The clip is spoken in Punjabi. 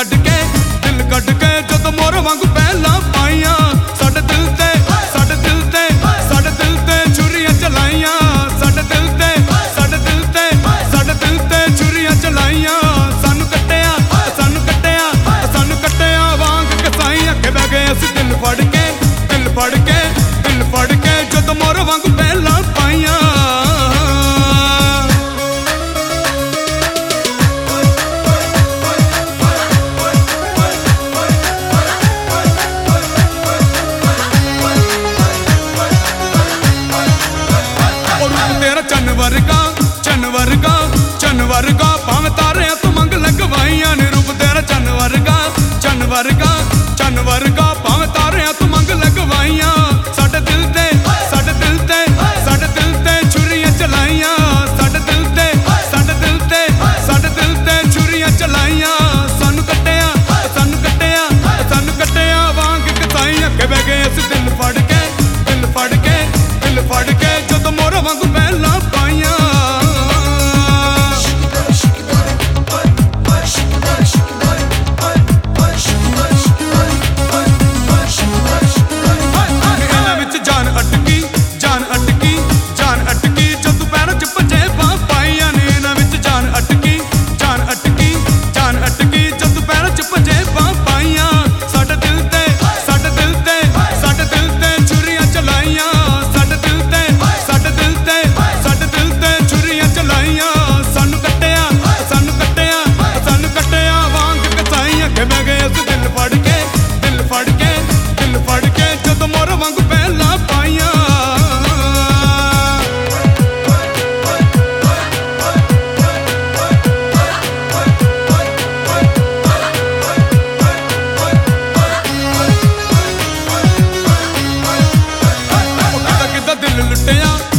ਕੱਢ ਕੇ, ਦਿਲ ਕੱਢ ਕੇ ਜਦੋਂ ਮੋਰ ਵਾਂਗ ਪਹਿਲਾਂ ਪਾਈਆਂ। ਸਾਡੇ ਦਿਲ ਤੇ, ਸਾਡੇ ਦਿਲ ਤੇ, ਸਾਡੇ ਦਿਲ ਤੇ ਛੁਰੀਆਂ ਚਲਾਈਆਂ। ਸਾਡੇ ਦਿਲ ਤੇ, ਸਾਡੇ ਦਿਲ ਤੇ, ਸਾਡੇ ਦਿਲ ਤੇ ਛੁਰੀਆਂ ਚਲਾਈਆਂ। ਸਾਨੂੰ ਕੱਟਿਆ ਸਾਨੂੰ ਕੱਟਿਆ ਸਾਨੂੰ ਕੱਟਿਆ ਵਾਂਗ ਕਸਾਈ ਅੱਗੇ ਬਹਿ ਗਏ ਅਸੀਂ ਦਿਲ ਫੜ ਕੇ, ਦਿਲ ਫੜ ਕੇ। ਭਾਵੇਂ ਤਾਰਿਆਂ ਤੋਂ ਮੰਗ ਲਗਵਾਈਆਂ ਨੇ, ਰੂਪ ਤੇਰਾ ਚੰਨ ਵਰਗਾ ਚੰਨ ਵਰਗਾ ਚੰਨ ਵਰਗਾ, ਭਾਵੇਂ botella